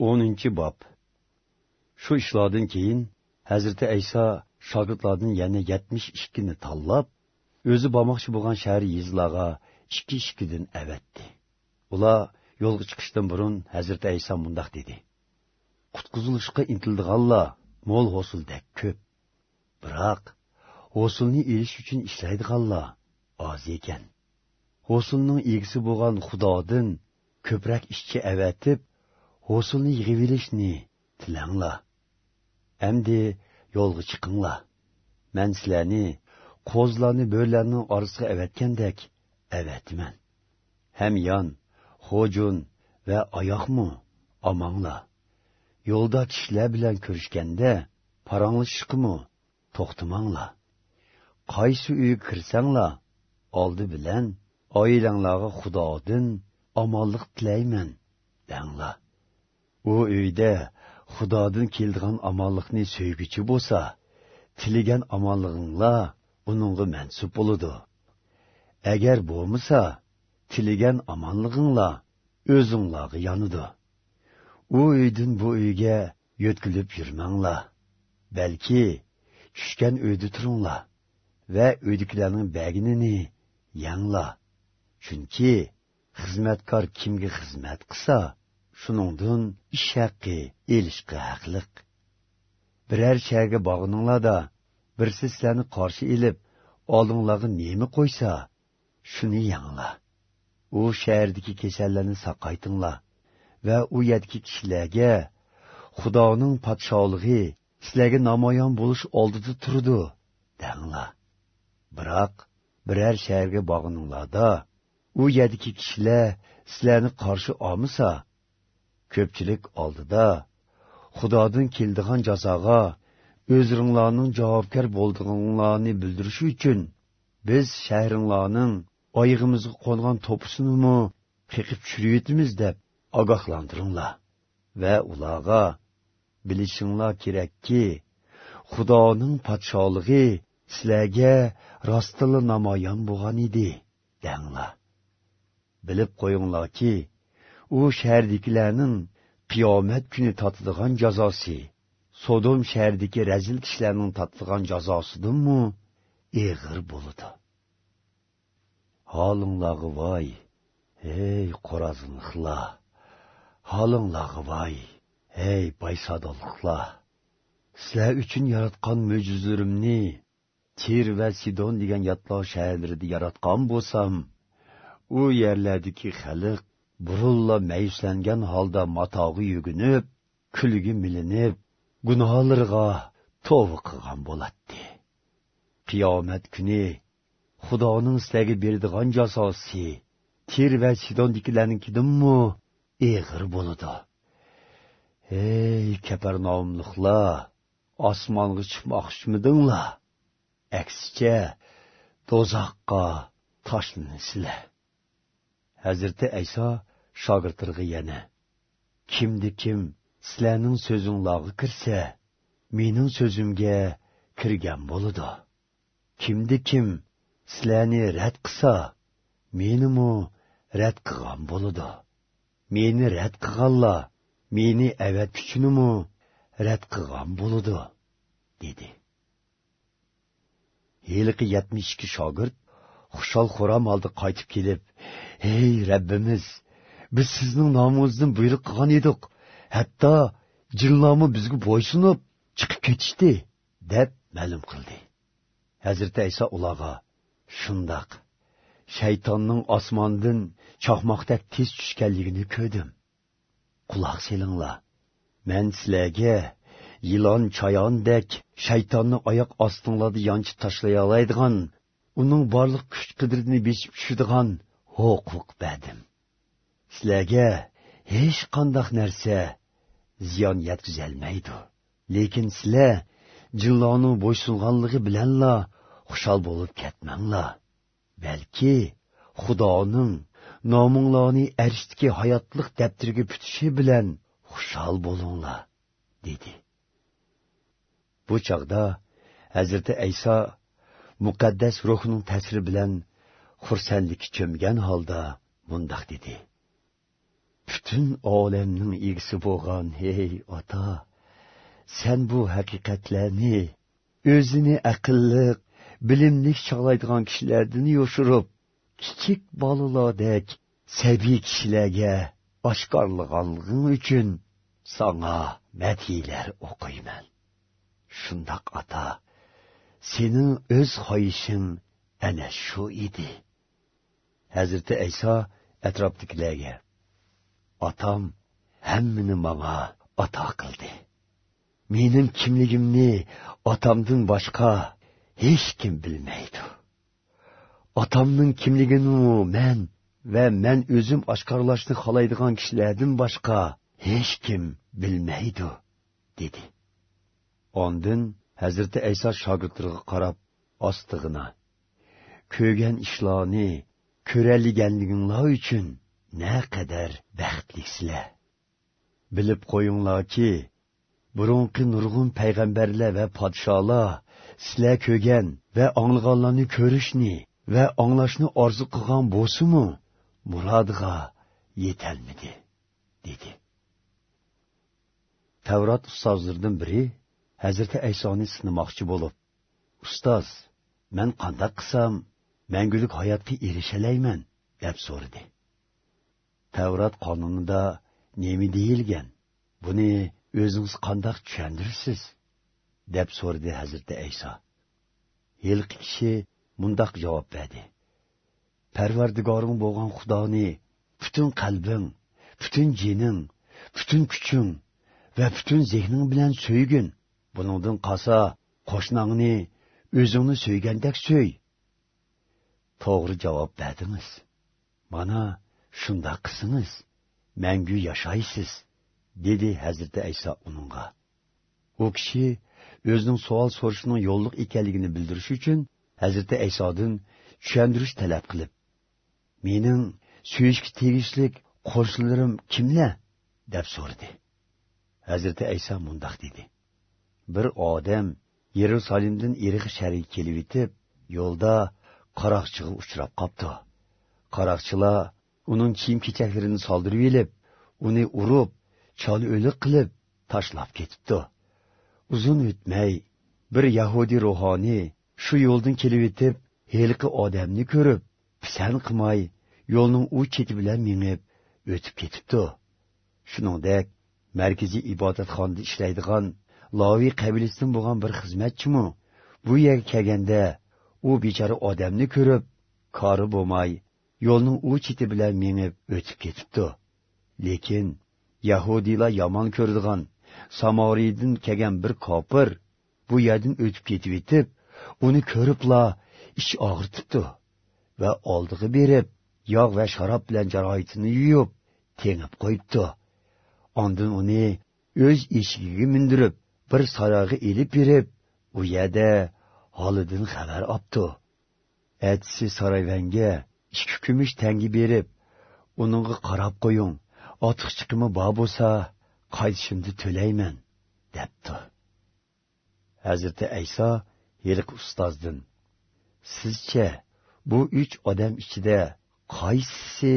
10 bob shu ishlardan keyin hazrati ayso shogirdlardan yana yetmish ikkini tanlab o'zi bormoqchi bo'lgan shahar yizlarga ikki ikkidan avatdi. Ular yo'lga chiqishdan burun hazrati ayso mundoq dedi. Qutqizilishga intildiganlar mo'l hosuldek ko'p. Biroq hosulni elish uchun ishlaydiganlar oz ekan. Hosulning egisi bo'lgan xudodan ko'proq ishchi avatib hosulni yig'ivilishni tilanglar Әмді yolga chiqinglar. Мен sizlarni qo'zlarni bo'rlarning orasiga avatgandek avatman. Ham yon, xo'jun va oyoqmi omonglar. Yo'lda kishilar bilan ko'rishganda paranglashishqimi to'xtamanglar. Qaysi uyga kirsanglar, oldi bilan oilanglarga Xudodan omonlik tilayman danglar. U uyda xudodan keldigan omonlikni so'yguchi bo'lsa tilagan omonlig'inglar uningga mansub bo'ladi. Agar bo'lmasa tilagan omonlig'inglar o'zinglarga yonidi u uydan bu uyga yo'tkilib yurmanglar balki tushgan uyda turinglar va uydagilarning baginini yanglar. Chunki xizmatkor kimga xizmat qilsa shuningdin ish haqqi elishga haqliq biror shaharga bog'ininglarda birsi sizlarni qarshi ilib oldinglarga nemi qo'ysa shuni yanglar u shahardagi kasallarni saqaytinglar va u yerdagi kishilarga xudoning podsholig'i sizlarga namoyon bo'lish oldida turdi danglar biroq biror shaharga bog'ininglarda u yerdagi kishilar sizlarni qarshi olmasa ko'pchilik oldida xudodan keldigan jazoga o'zringlarning javobgar bo'ldig'inglarni bildirish uchun biz shahringlarning oyig'imizga qo'ngan to'pisinimi qiqib tushirayotimiz deb ogohlantiringlar va ularga bilishinglar kerakki xudoning podsholig'i sizlarga rostili namoyon bo'lgan edi danglar. Bilib qo'yinglarki u shahardagilarning qiyomat kuni totadigan jazosi sodom shahridagi razil kishilarning totadigan jazosidanmi eg'ir bo'ladi holinglarga voy ey qo'razinliqlar holinglarga voy ey baysadonliqlar sizlar uchun yaratgan mo'jizalarimni tir va sidon degan yatloq shaharlarida yaratgan bo'lsam u yerlardagi xalq burulla mayuslangan holda matog'i yugunib kulgi milinib gunohlarga tovba qilgan bo'ladi qiyomat kuni xudoning sizlarga beradigan jazosi tir va sidondikilarnikidinmi eg'ir bo'ladi. Ey kaparnomliqlar osmonga chiqmoqchimidinglar? Aksicha do'zaxqa tashlanasizlar. hazrati ayso shogirdlarga yana kimdi kim? Sizlarning so'zinglarga kirsa mening so'zimga kirgan bo'ladi. Kimdi kim? Sizlarni rad qilsa menimu rad qilgan bo'ladi? Meni rad qilganlar meni avatguchinimu rad qilgan bo'ladi? dedi. Heliqi yetmish ikki shogird xushol xuram oldi qaytib kelib ey rabbimiz biz sizning nomingizdan buyruq qilgan edik. Hatto jinlarmi bizga bo'ysunib chiqib ketishdi deb ma'lum qildi. Hazrati iso ularga shundoq. Shaytonning osmondan choqmoqdek tez tushganligini ko'rdim. Quloq selinglar. Man sizlarga yilon chayondek shaytonni oyoq ostinglarda yonchib tashlay oladigan uning borliq kuch qudratini bechib tushadigan huquq berdim. Sizlarga hech qandoq narsa ziyon yetkazolmaydi. Lekin sizlar jinlarning bo'ysunganligi bilanla xushal bo'lib ketmanglar. Balki xudoning nominglarni arishdiki hayotlik daftiriga putishi bilan xushal bo'linglar dedi. Bu chog'da hazrati ayso muqaddas ruhning ta'siri bilan xursandlikka cho'mgan holda mundoq dedi. Butun olamning egisi bo'lgan hey ota sen bu haqiqatlarni o'zini aqlli bilimlik chog'laydigan kishilardan yoshirib kichik bolalardek sabiy kishilarga oshkorlaganliging uchun sana madhiylar o'qiyman. Shundoq ota sening o'z xoyishing ana shu edi. Hazrati ayso atrofdagilarga otam hammani manga ato qildi. Mening kimligimni otamdan boshqa hech kim bilmaydi. Otamning kimligini men va men o'zim oshkorlashni xohlaydigan kishilardan boshqa hech kim bilmaydi dedi. Ondin hazrati ayso shogirdlariga qarab ostig'ina ko'rgan ishlarni ko'raliganliginglar uchun naqadar baxtlisizlar bilib qo'yinglarki burunqi nurg'un payg'ambarlar va podsholar sizlar ko'rgan va anglaganlarni ko'rishni va anglashni orzu qilgan bo'lsimu murodiga yetolmidi dedi. Tavrot ustozlaridan biri hazrati aysoni sinamoqchi bo'lib ustoz man qandoq qilsam mangulik hayotga erishalayman? deb so'radi. тәурат қанунында немі дейілген? Бұны өзіңіз қандақ түшендірсіз? деп сөрді әзірді әйса. Елгі кіші мұндақ жауап бәді. Пәрвардігарың болған құдағыны, бүтін қалбың, бүтін женің, бүтін күчің, вә бүтін зехнің білен сөйгін. Бұныңдың қаса, қошнаңыны, өзіңі сөйгендек сөй. Тоғыры жауап бәдіңіз. Мана, shunda qilsiniz mangu yashaysiz dedi hazrati ayso uningga u kishi o'zining savol so'rashining yo'lliq ekanligini bildirish uchun hazrati aysodan tushuntirish talab qilib mening suyishga tegishlik qo'shnilarim kimlar deb so'radi. Hazrati ayso mundoq dedi. Bir odam yerusalimdan irg'i sharga kelib yetib yo'lda qaroqchiga uchrab qopti qaroqchilar uning kiyim kechaklarini soldirib yelib uni urib chol o'lik qilib tashlab ketibdi uzun o'tmay bir yahudiy ruhoniy shu yo'ldan kelib o'tib heliqi odamni ko'rib pisan qilmay yo'lning u cheti bilan mingib o'tib ketibdi. Shuningdek markaziy ibodatxonada ishlaydigan loviy qabilasidan bo'lgan bir xizmatchimi bu yerga kelganda u bechora odamni ko'rib kori bo'lmay yo'lning u cheti bilan mengib o'tib ketibdi. Lekin yahudiylar yomon ko'radigan samoriydan kelgan bir kopir bu yerdan o'tib ketib yetib uni ko'ribla ich og'ritibdi va oldig'i berib yog' va sharob bilan jaroitini yuyib tengib qo'yibdi. Ondin uni o'z eshigiga mindirib bir saroyga ilib berib u yerda holidan xabar opdi. Atsi saroyvanga ikki kumush tangi berib uningga qarab qo'ying otiq chiqimi bor bo'lsa qaytishimni to'layman debdi hazrati ayso yiliq ustozdan sizcha bu uch odam ichida qaysisi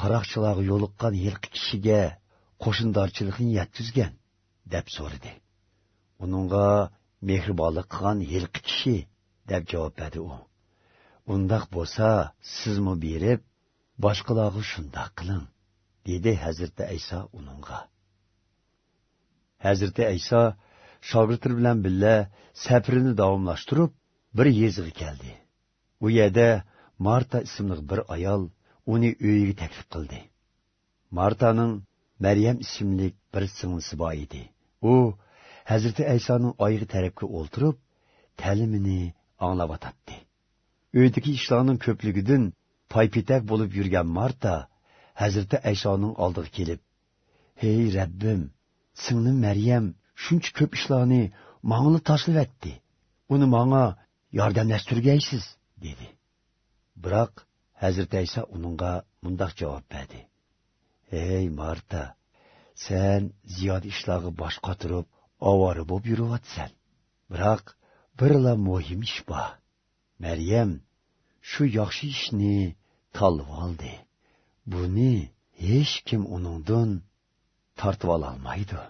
qaroqchilarga yo'liqqan yilqi kishiga qo'shindorchilikni yetkizgan deb so'radi uningga mehribonlik qilgan yilqi kishi deb javob berdi u undoq bo'lsa sizmi berib boshqalarga shundoq qiling dedi hazrati ayso uningga hazrati ayso shogirdlar bilan birga safrini davomlashtirib bir yeziga keldi. U yerda marta ismli bir ayol uni uyiga taklif qildi. Martaning maryam ismli bir singlisi bor edi. U hazrati aysoning oyig'i tarafga o'ltirib ta'limini anglayotdi uydagi ishlarning ko'pligidan paypitak bo'lib yurgan marta hazrati aysoning oldiga kelib hey rabbim singlim maryam shuncha ko'p ishlarni mangli tashlavatdi uni manga yordamlashtirgaysiz dedi. Biroq hazrati ayso uningga mundoq javob berdi ey marta sen ziyod ishlarga bosh qotirib ovora bo'lib yuryapsan biroq birla muhim ish bor maryam shu yaxshi ishni tanlab oldi buni hech kim uningdan tortib ololmaydi